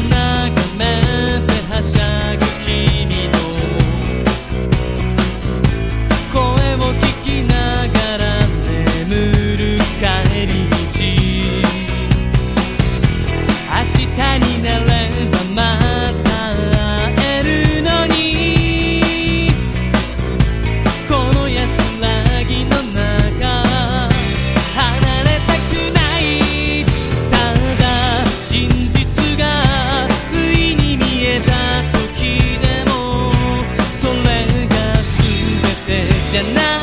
night. じゃない